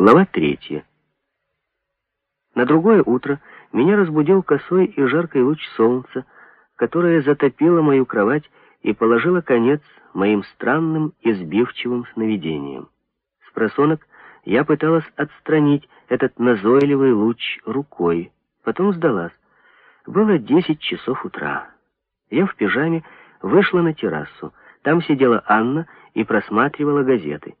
Глава третья. На другое утро меня разбудил косой и жаркий луч солнца, которое затопило мою кровать и положило конец моим странным и сбивчивым сновидениям. С просонок я пыталась отстранить этот назойливый луч рукой, потом сдалась. Было десять часов утра. Я в пижаме вышла на террасу. Там сидела Анна и просматривала газеты.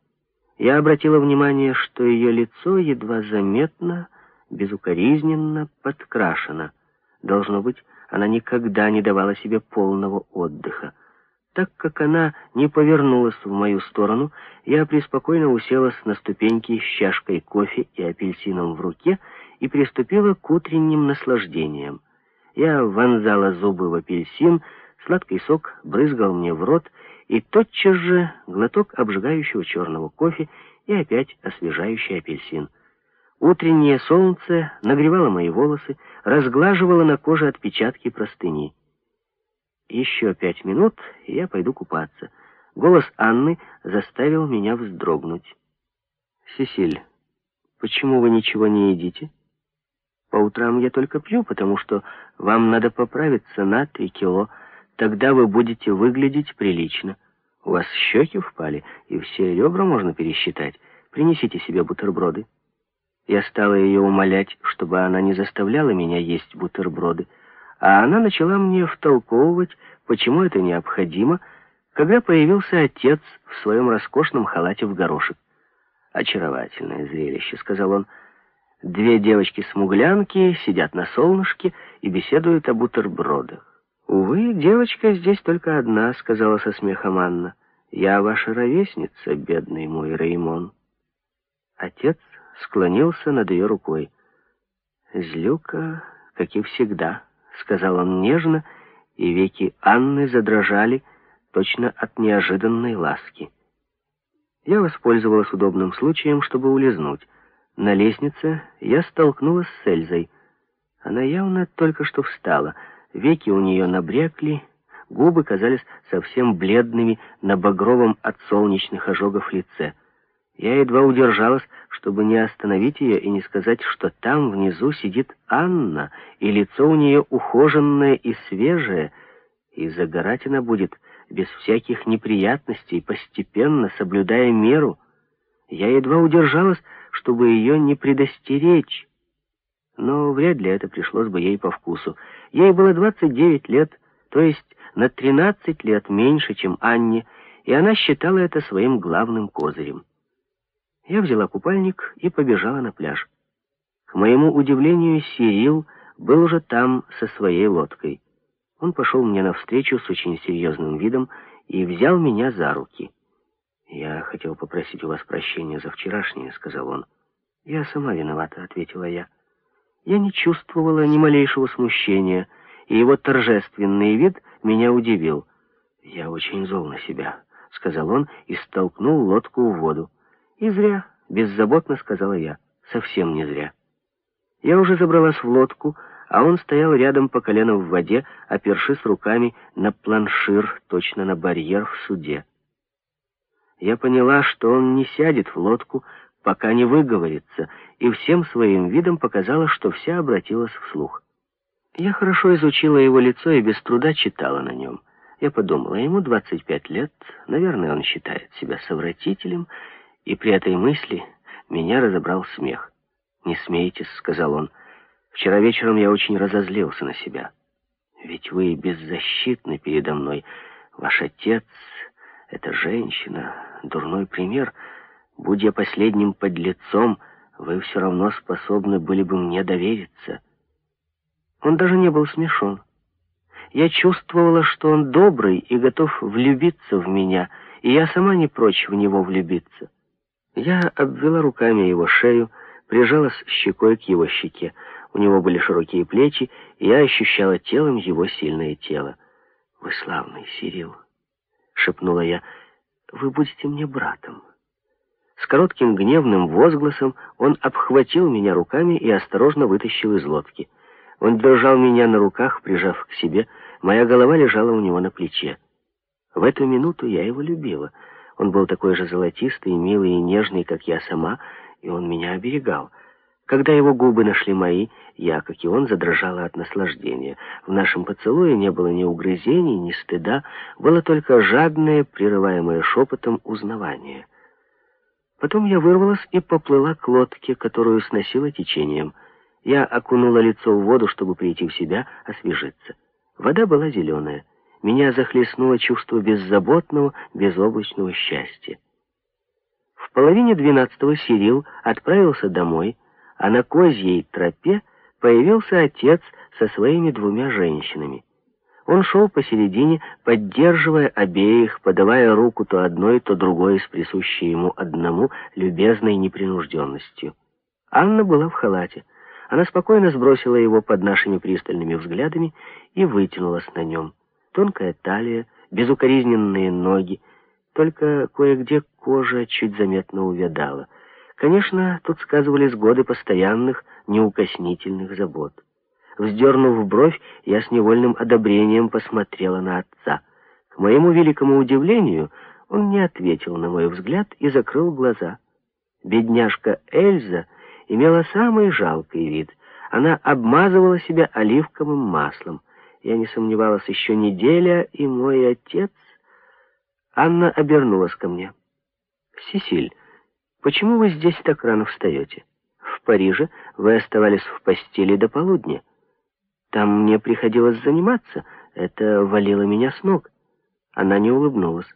Я обратила внимание, что ее лицо едва заметно, безукоризненно подкрашено. Должно быть, она никогда не давала себе полного отдыха. Так как она не повернулась в мою сторону, я преспокойно уселась на ступеньки с чашкой кофе и апельсином в руке и приступила к утренним наслаждениям. Я вонзала зубы в апельсин, сладкий сок брызгал мне в рот, и тотчас же глоток обжигающего черного кофе и опять освежающий апельсин. Утреннее солнце нагревало мои волосы, разглаживало на коже отпечатки простыни. Еще пять минут, и я пойду купаться. Голос Анны заставил меня вздрогнуть. «Сесиль, почему вы ничего не едите?» «По утрам я только пью, потому что вам надо поправиться на три кило», Тогда вы будете выглядеть прилично. У вас щеки впали, и все ребра можно пересчитать. Принесите себе бутерброды. Я стала ее умолять, чтобы она не заставляла меня есть бутерброды, а она начала мне втолковывать, почему это необходимо, когда появился отец в своем роскошном халате в горошек. «Очаровательное зрелище», — сказал он. «Две девочки-смуглянки сидят на солнышке и беседуют о бутербродах. «Увы, девочка здесь только одна», — сказала со смехом Анна. «Я ваша ровесница, бедный мой Реймон». Отец склонился над ее рукой. «Злюка, как и всегда», — сказал он нежно, и веки Анны задрожали точно от неожиданной ласки. Я воспользовалась удобным случаем, чтобы улизнуть. На лестнице я столкнулась с Эльзой. Она явно только что встала — Веки у нее набрякли, губы казались совсем бледными на багровом от солнечных ожогов лице. Я едва удержалась, чтобы не остановить ее и не сказать, что там внизу сидит Анна, и лицо у нее ухоженное и свежее, и загорать она будет без всяких неприятностей, постепенно, соблюдая меру. Я едва удержалась, чтобы ее не предостеречь, но вряд ли это пришлось бы ей по вкусу. Ей было 29 лет, то есть на 13 лет меньше, чем Анне, и она считала это своим главным козырем. Я взяла купальник и побежала на пляж. К моему удивлению, Сирил был уже там со своей лодкой. Он пошел мне навстречу с очень серьезным видом и взял меня за руки. «Я хотел попросить у вас прощения за вчерашнее», — сказал он. «Я сама виновата», — ответила я. Я не чувствовала ни малейшего смущения, и его торжественный вид меня удивил. «Я очень зол на себя», — сказал он и столкнул лодку в воду. «И зря», — беззаботно сказала я, — «совсем не зря». Я уже забралась в лодку, а он стоял рядом по колено в воде, опершись руками на планшир, точно на барьер в суде. Я поняла, что он не сядет в лодку, пока не выговорится, и всем своим видом показала, что вся обратилась вслух. Я хорошо изучила его лицо и без труда читала на нем. Я подумала, ему 25 лет, наверное, он считает себя совратителем, и при этой мысли меня разобрал смех. «Не смейтесь», — сказал он, — «вчера вечером я очень разозлился на себя. Ведь вы беззащитны передо мной. Ваш отец — это женщина, дурной пример». Будь я последним подлецом, вы все равно способны были бы мне довериться. Он даже не был смешон. Я чувствовала, что он добрый и готов влюбиться в меня, и я сама не прочь в него влюбиться. Я обвела руками его шею, прижалась щекой к его щеке. У него были широкие плечи, и я ощущала телом его сильное тело. «Вы славный, Сирил», — шепнула я, — «вы будете мне братом». С коротким гневным возгласом он обхватил меня руками и осторожно вытащил из лодки. Он держал меня на руках, прижав к себе, моя голова лежала у него на плече. В эту минуту я его любила. Он был такой же золотистый, милый и нежный, как я сама, и он меня оберегал. Когда его губы нашли мои, я, как и он, задрожала от наслаждения. В нашем поцелуе не было ни угрызений, ни стыда, было только жадное, прерываемое шепотом узнавание. Потом я вырвалась и поплыла к лодке, которую сносила течением. Я окунула лицо в воду, чтобы прийти в себя, освежиться. Вода была зеленая. Меня захлестнуло чувство беззаботного, безоблачного счастья. В половине двенадцатого Сирил отправился домой, а на козьей тропе появился отец со своими двумя женщинами. Он шел посередине, поддерживая обеих, подавая руку то одной, то другой с присущей ему одному любезной непринужденностью. Анна была в халате. Она спокойно сбросила его под нашими пристальными взглядами и вытянулась на нем. Тонкая талия, безукоризненные ноги, только кое-где кожа чуть заметно увядала — Конечно, тут сказывались годы постоянных, неукоснительных забот. Вздернув бровь, я с невольным одобрением посмотрела на отца. К моему великому удивлению, он не ответил на мой взгляд и закрыл глаза. Бедняжка Эльза имела самый жалкий вид. Она обмазывала себя оливковым маслом. Я не сомневалась, еще неделя, и мой отец... Анна обернулась ко мне. «Сесиль, Почему вы здесь так рано встаете? В Париже вы оставались в постели до полудня. Там мне приходилось заниматься, это валило меня с ног. Она не улыбнулась.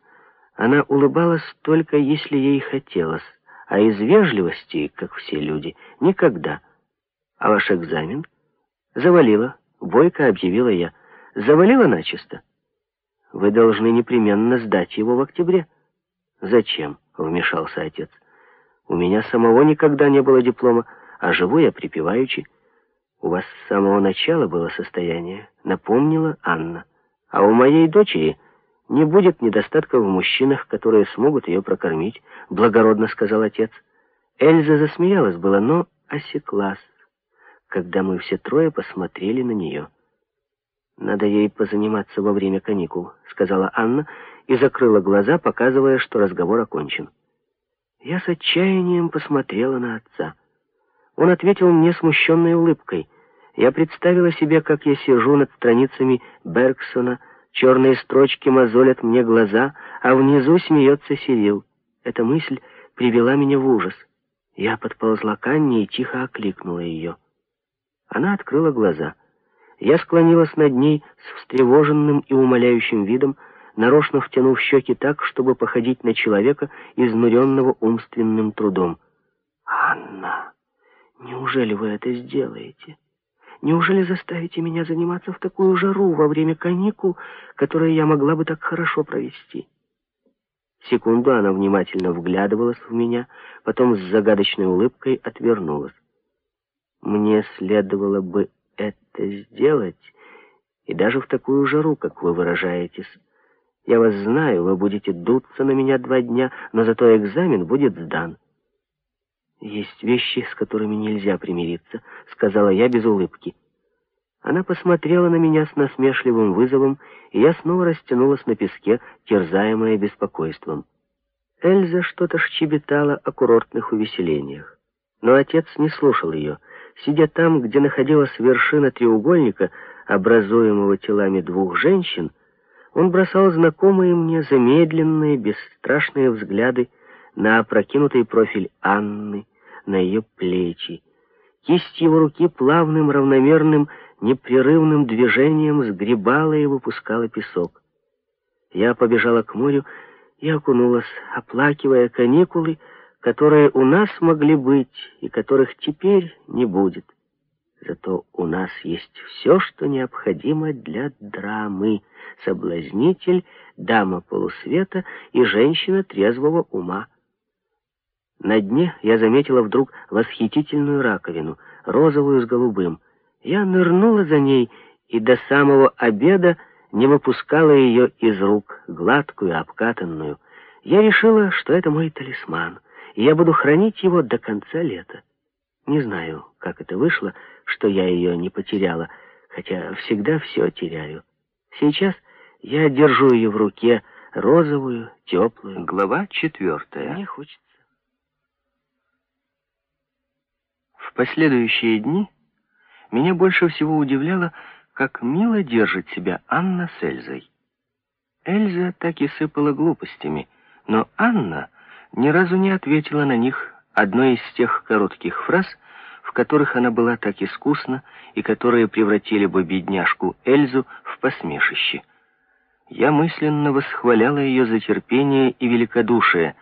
Она улыбалась только если ей хотелось, а из вежливости, как все люди, никогда. А ваш экзамен? Завалила, бойко объявила я. Завалила начисто. Вы должны непременно сдать его в октябре. Зачем? Вмешался отец. У меня самого никогда не было диплома, а живу я припеваючи. У вас с самого начала было состояние, напомнила Анна. А у моей дочери не будет недостатка в мужчинах, которые смогут ее прокормить, благородно сказал отец. Эльза засмеялась было, но осеклась, когда мы все трое посмотрели на нее. «Надо ей позаниматься во время каникул», — сказала Анна и закрыла глаза, показывая, что разговор окончен. Я с отчаянием посмотрела на отца. Он ответил мне смущенной улыбкой. Я представила себе, как я сижу над страницами Бергсона, черные строчки мозолят мне глаза, а внизу смеется Сирил. Эта мысль привела меня в ужас. Я подползла к Анне и тихо окликнула ее. Она открыла глаза. Я склонилась над ней с встревоженным и умоляющим видом, нарочно втянув щеки так, чтобы походить на человека, изнуренного умственным трудом. «Анна, неужели вы это сделаете? Неужели заставите меня заниматься в такую жару во время каникул, которые я могла бы так хорошо провести?» Секунду она внимательно вглядывалась в меня, потом с загадочной улыбкой отвернулась. «Мне следовало бы это сделать, и даже в такую жару, как вы выражаетесь». Я вас знаю, вы будете дуться на меня два дня, но зато экзамен будет сдан. Есть вещи, с которыми нельзя примириться, сказала я без улыбки. Она посмотрела на меня с насмешливым вызовом, и я снова растянулась на песке, терзаемая беспокойством. Эльза что-то щебетала о курортных увеселениях. Но отец не слушал ее. Сидя там, где находилась вершина треугольника, образуемого телами двух женщин, он бросал знакомые мне замедленные, бесстрашные взгляды на опрокинутый профиль Анны, на ее плечи. Кисть его руки плавным, равномерным, непрерывным движением сгребала и выпускала песок. Я побежала к морю и окунулась, оплакивая каникулы, которые у нас могли быть и которых теперь не будет. Зато у нас есть все, что необходимо для драмы. Соблазнитель, дама полусвета и женщина трезвого ума. На дне я заметила вдруг восхитительную раковину, розовую с голубым. Я нырнула за ней и до самого обеда не выпускала ее из рук, гладкую, обкатанную. Я решила, что это мой талисман, и я буду хранить его до конца лета. Не знаю, как это вышло, что я ее не потеряла, хотя всегда все теряю. Сейчас я держу ее в руке, розовую, теплую. Глава четвертая. Мне хочется В последующие дни меня больше всего удивляло, как мило держит себя Анна с Эльзой. Эльза так и сыпала глупостями, но Анна ни разу не ответила на них одной из тех коротких фраз, в которых она была так искусна и которые превратили бы бедняжку Эльзу в посмешище. Я мысленно восхваляла ее за терпение и великодушие,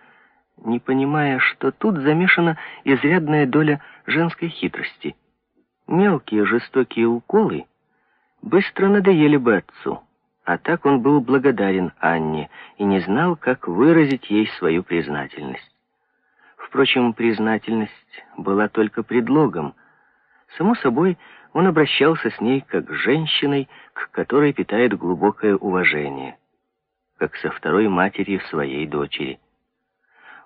не понимая, что тут замешана изрядная доля женской хитрости. Мелкие жестокие уколы быстро надоели бы отцу, а так он был благодарен Анне и не знал, как выразить ей свою признательность. Впрочем, признательность была только предлогом. Само собой, он обращался с ней как с женщиной, к которой питает глубокое уважение, как со второй матерью своей дочери.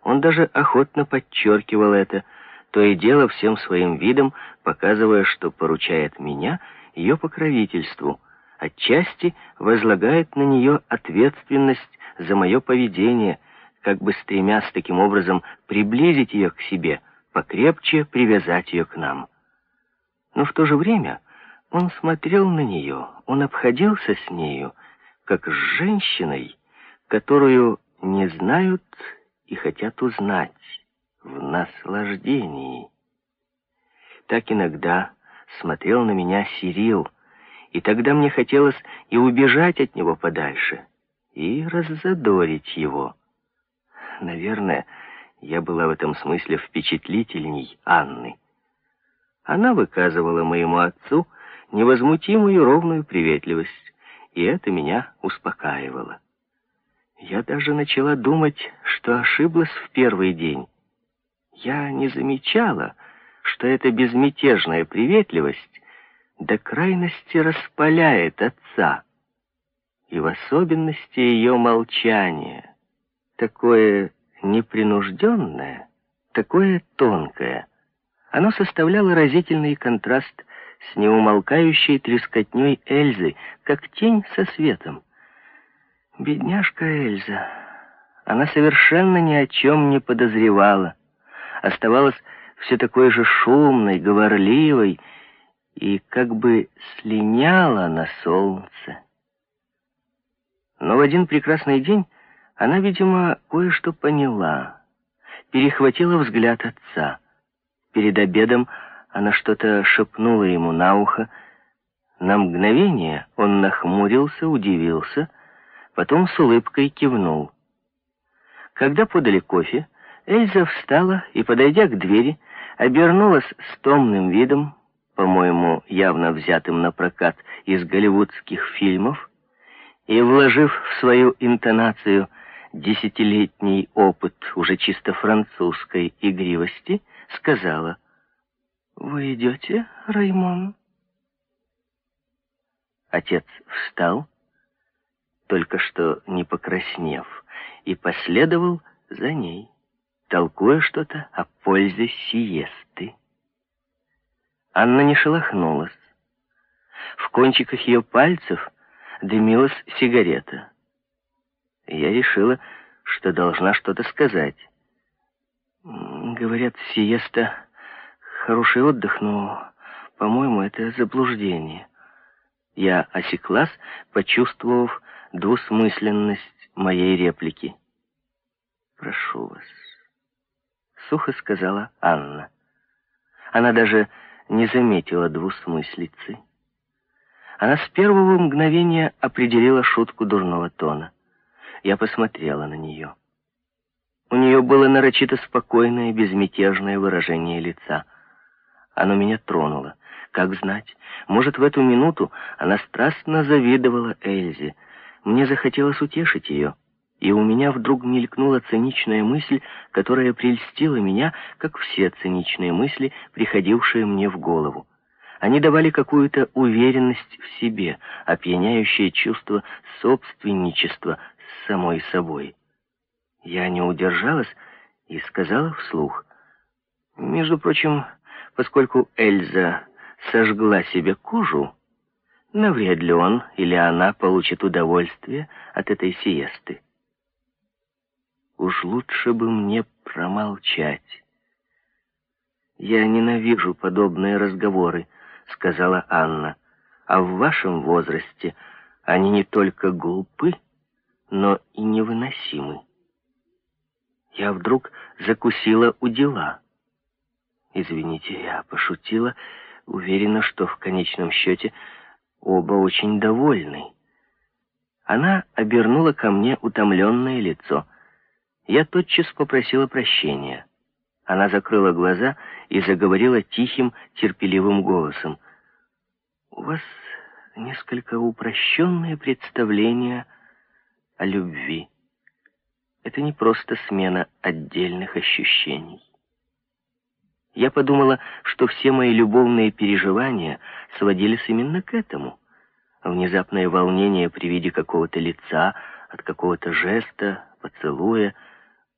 Он даже охотно подчеркивал это, то и дело всем своим видом, показывая, что поручает меня ее покровительству, отчасти возлагает на нее ответственность за мое поведение, как бы стремясь таким образом приблизить ее к себе, покрепче привязать ее к нам. Но в то же время он смотрел на нее, он обходился с нею, как с женщиной, которую не знают и хотят узнать в наслаждении. Так иногда смотрел на меня Сирил, и тогда мне хотелось и убежать от него подальше, и раззадорить его. Наверное, я была в этом смысле впечатлительней Анны. Она выказывала моему отцу невозмутимую ровную приветливость, и это меня успокаивало. Я даже начала думать, что ошиблась в первый день. Я не замечала, что эта безмятежная приветливость до крайности распаляет отца, и в особенности ее молчание — такое непринужденное, такое тонкое. Оно составляло разительный контраст с неумолкающей трескотней Эльзы, как тень со светом. Бедняжка Эльза. Она совершенно ни о чем не подозревала. Оставалась все такой же шумной, говорливой и как бы слиняла на солнце. Но в один прекрасный день она, видимо, кое-что поняла. Перехватила взгляд отца. Перед обедом она что-то шепнула ему на ухо. На мгновение он нахмурился, удивился, потом с улыбкой кивнул. Когда подали кофе, Эльза встала и, подойдя к двери, обернулась с томным видом, по-моему, явно взятым на прокат из голливудских фильмов, и, вложив в свою интонацию десятилетний опыт уже чисто французской игривости, сказала, «Вы идете, Раймон?» Отец встал, только что не покраснев, и последовал за ней, толкуя что-то о пользе сиесты. Анна не шелохнулась. В кончиках ее пальцев дымилась сигарета — я решила, что должна что-то сказать. Говорят, сиеста — хороший отдых, но, по-моему, это заблуждение. Я осеклась, почувствовав двусмысленность моей реплики. «Прошу вас», — сухо сказала Анна. Она даже не заметила двусмыслицы. Она с первого мгновения определила шутку дурного тона. Я посмотрела на нее. У нее было нарочито спокойное, безмятежное выражение лица. Оно меня тронуло. Как знать, может, в эту минуту она страстно завидовала Эльзе. Мне захотелось утешить ее. И у меня вдруг мелькнула циничная мысль, которая прельстила меня, как все циничные мысли, приходившие мне в голову. Они давали какую-то уверенность в себе, опьяняющее чувство собственничества, самой собой. Я не удержалась и сказала вслух. Между прочим, поскольку Эльза сожгла себе кожу, навряд ли он или она получит удовольствие от этой сиесты. Уж лучше бы мне промолчать. «Я ненавижу подобные разговоры», — сказала Анна. «А в вашем возрасте они не только глупы, но и невыносимы». Я вдруг закусила у дела. Извините, я пошутила, уверена, что в конечном счете оба очень довольны. Она обернула ко мне утомленное лицо. Я тотчас попросила прощения. Она закрыла глаза и заговорила тихим, терпеливым голосом. «У вас несколько упрощенное представление о любви. Это не просто смена отдельных ощущений. Я подумала, что все мои любовные переживания сводились именно к этому. Внезапное волнение при виде какого-то лица, от какого-то жеста, поцелуя,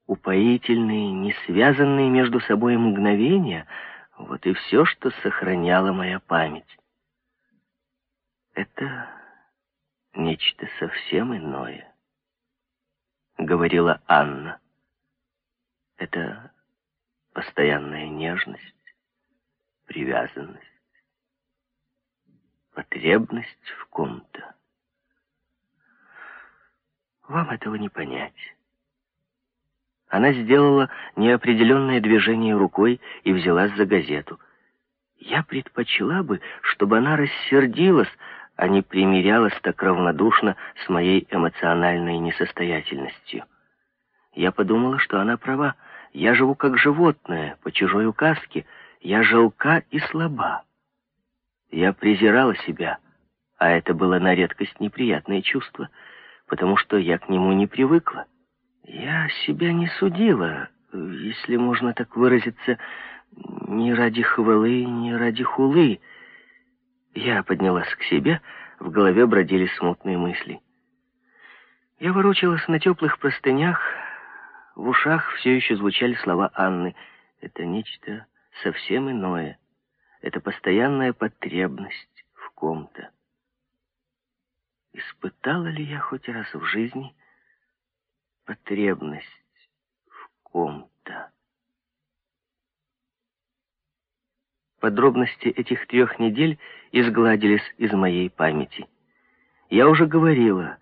упоительные, не связанные между собой мгновения, вот и все, что сохраняла моя память. Это нечто совсем иное, говорила Анна. Это постоянная нежность, привязанность, потребность в ком-то. Вам этого не понять. Она сделала неопределенное движение рукой и взялась за газету. Я предпочла бы, чтобы она рассердилась, а не примирялась так равнодушно с моей эмоциональной несостоятельностью. Я подумала, что она права. Я живу как животное, по чужой указке. Я жалка и слаба. Я презирала себя, а это было на редкость неприятное чувство, потому что я к нему не привыкла. Я себя не судила, если можно так выразиться, ни ради хвалы, ни ради хулы. Я поднялась к себе, в голове бродили смутные мысли. Я ворочалась на теплых простынях, в ушах все еще звучали слова Анны. Это нечто совсем иное. Это постоянная потребность в ком-то. Испытала ли я хоть раз в жизни потребность в ком-то. Подробности этих трех недель изгладились из моей памяти. Я уже говорила,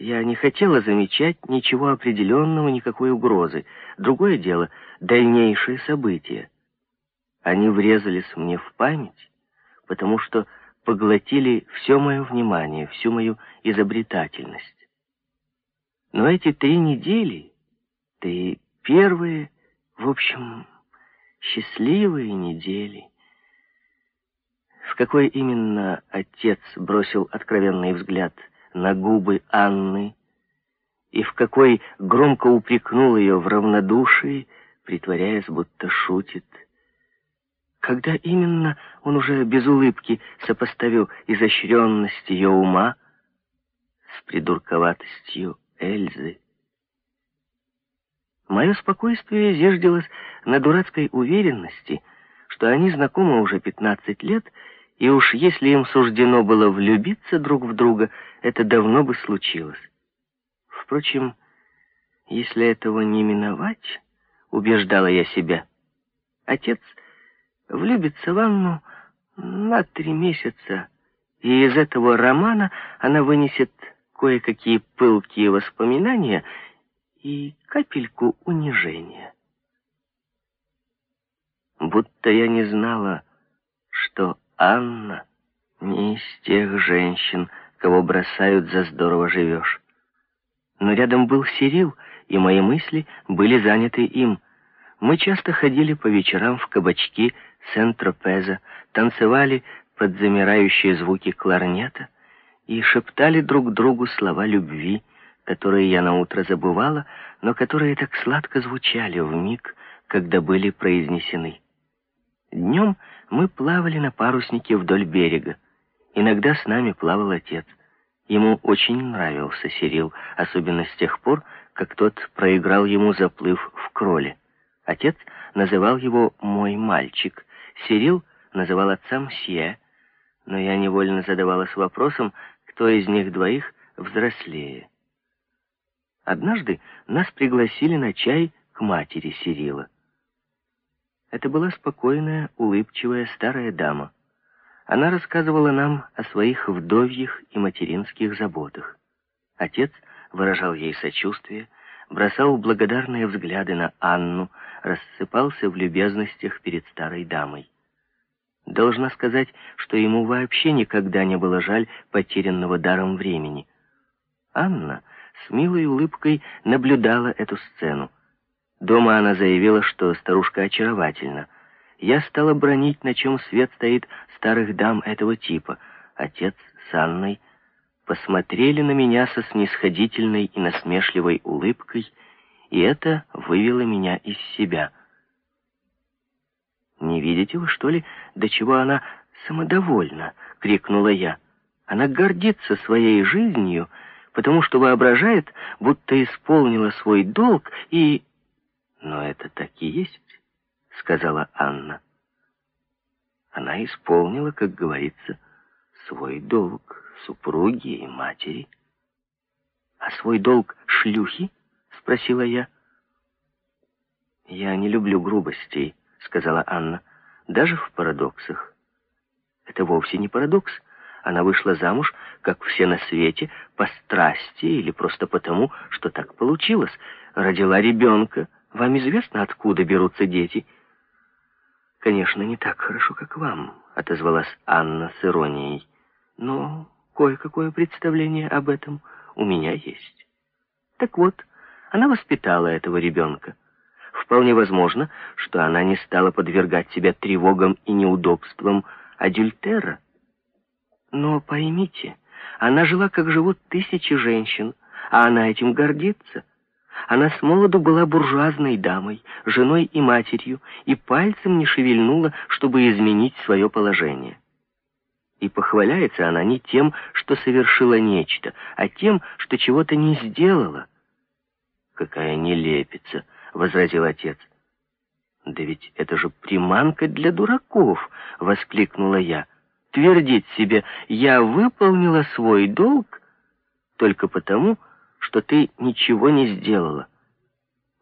я не хотела замечать ничего определенного, никакой угрозы. Другое дело — дальнейшие события. Они врезались мне в память, потому что поглотили все мое внимание, всю мою изобретательность. Но эти три недели, ты первые, в общем, счастливые недели. В какой именно отец бросил откровенный взгляд на губы Анны, и в какой громко упрекнул ее в равнодушии, притворяясь, будто шутит. Когда именно он уже без улыбки сопоставил изощренность ее ума с придурковатостью Эльзы. Мое спокойствие зиждилось на дурацкой уверенности, что они знакомы уже 15 лет, и уж если им суждено было влюбиться друг в друга, это давно бы случилось. Впрочем, если этого не миновать, убеждала я себя, отец влюбится в Анну на три месяца, и из этого романа она вынесет кое-какие пылкие воспоминания и капельку унижения. Будто я не знала, что Анна не из тех женщин, кого бросают за здорово живешь. Но рядом был Сирил, и мои мысли были заняты им. Мы часто ходили по вечерам в кабачки Сент-Тропеза, танцевали под замирающие звуки кларнета — и шептали друг другу слова любви, которые я наутро забывала, но которые так сладко звучали в миг, когда были произнесены. Днем мы плавали на паруснике вдоль берега. Иногда с нами плавал отец. Ему очень нравился Сирил, особенно с тех пор, как тот проиграл ему заплыв в кроле. Отец называл его «мой мальчик», Сирил называл отца «мсье», но я невольно задавалась вопросом, кто из них двоих взрослее. Однажды нас пригласили на чай к матери Сирила. Это была спокойная, улыбчивая старая дама. Она рассказывала нам о своих вдовьих и материнских заботах. Отец выражал ей сочувствие, бросал благодарные взгляды на Анну, рассыпался в любезностях перед старой дамой. Должна сказать, что ему вообще никогда не было жаль потерянного даром времени. Анна с милой улыбкой наблюдала эту сцену. Дома она заявила, что старушка очаровательна. Я стала бронить, на чем свет стоит старых дам этого типа. Отец с Анной посмотрели на меня со снисходительной и насмешливой улыбкой, и это вывело меня из себя. «Не видите вы, что ли, до чего она самодовольна?» — крикнула я. «Она гордится своей жизнью, потому что воображает, будто исполнила свой долг и...» «Но это так и есть», — сказала Анна. Она исполнила, как говорится, свой долг супруги и матери. «А свой долг шлюхи?» — спросила я. «Я не люблю грубостей», — сказала Анна, — «даже в парадоксах». «Это вовсе не парадокс. Она вышла замуж, как все на свете, по страсти или просто потому, что так получилось. Родила ребенка. Вам известно, откуда берутся дети?» «Конечно, не так хорошо, как вам», — отозвалась Анна с иронией. «Но кое-какое представление об этом у меня есть». Так вот, она воспитала этого ребенка. Вполне возможно, что она не стала подвергать себя тревогам и неудобствам адюльтера. Но поймите, она жила, как живут тысячи женщин, а она этим гордится. Она с молоду была буржуазной дамой, женой и матерью, и пальцем не шевельнула, чтобы изменить свое положение. И похваляется она не тем, что совершила нечто, а тем, что чего-то не сделала. «Какая нелепица!» — возразил отец. «Да ведь это же приманка для дураков!» — воскликнула я. «Твердить себе, я выполнила свой долг только потому, что ты ничего не сделала.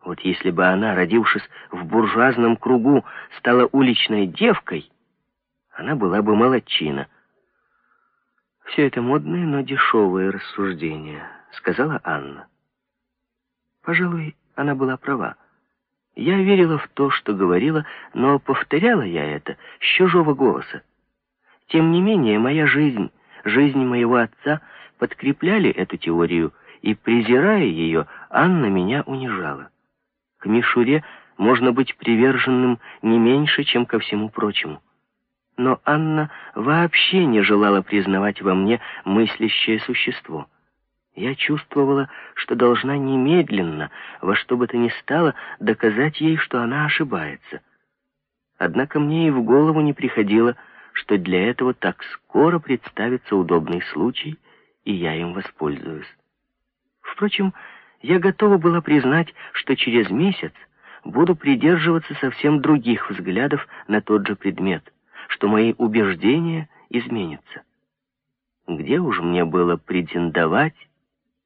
Вот если бы она, родившись в буржуазном кругу, стала уличной девкой, она была бы молодчина». «Все это модные, но дешевые рассуждения», — сказала Анна. Пожалуй, она была права. Я верила в то, что говорила, но повторяла я это с чужого голоса. Тем не менее, моя жизнь, жизнь моего отца подкрепляли эту теорию, и, презирая ее, Анна меня унижала. К мишуре можно быть приверженным не меньше, чем ко всему прочему. Но Анна вообще не желала признавать во мне мыслящее существо — я чувствовала, что должна немедленно, во что бы то ни стало, доказать ей, что она ошибается. Однако мне и в голову не приходило, что для этого так скоро представится удобный случай, и я им воспользуюсь. Впрочем, я готова была признать, что через месяц буду придерживаться совсем других взглядов на тот же предмет, что мои убеждения изменятся. Где уж мне было претендовать